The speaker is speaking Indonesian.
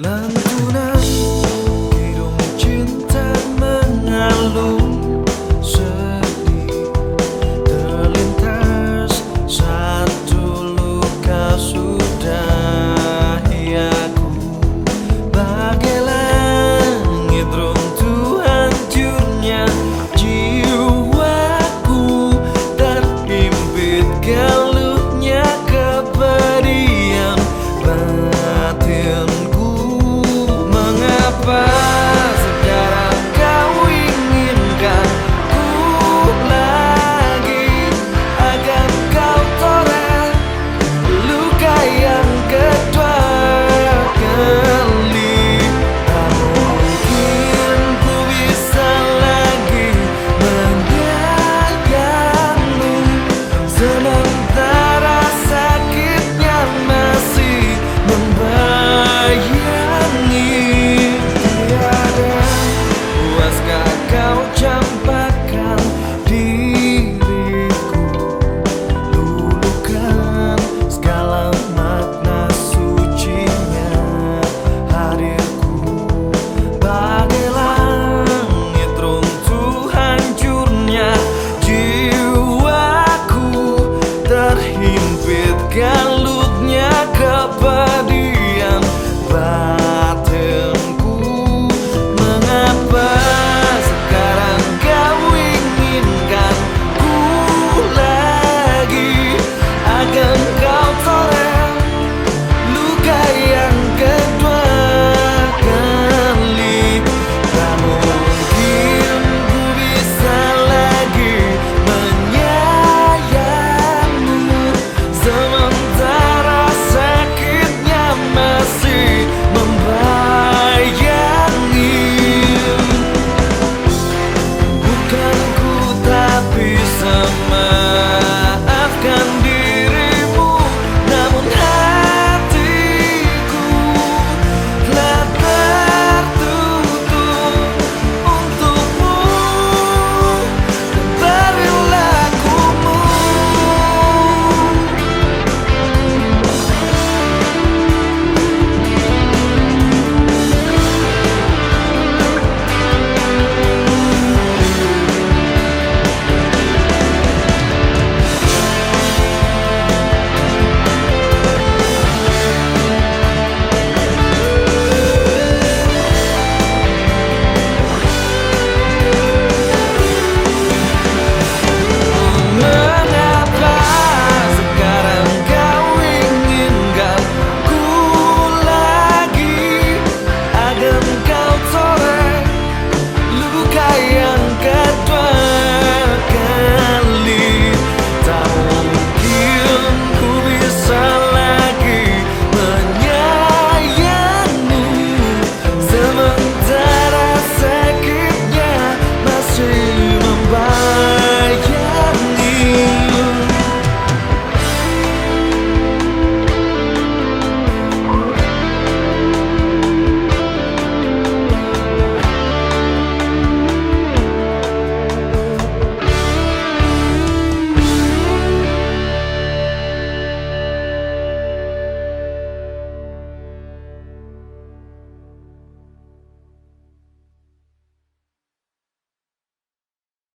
Lantunan hidung cinta mengalun sedih. Terlintas satu luka sudah iaku bagai langit runtuhan jurnya jiwaku terhimpit galutnya kepedihan batin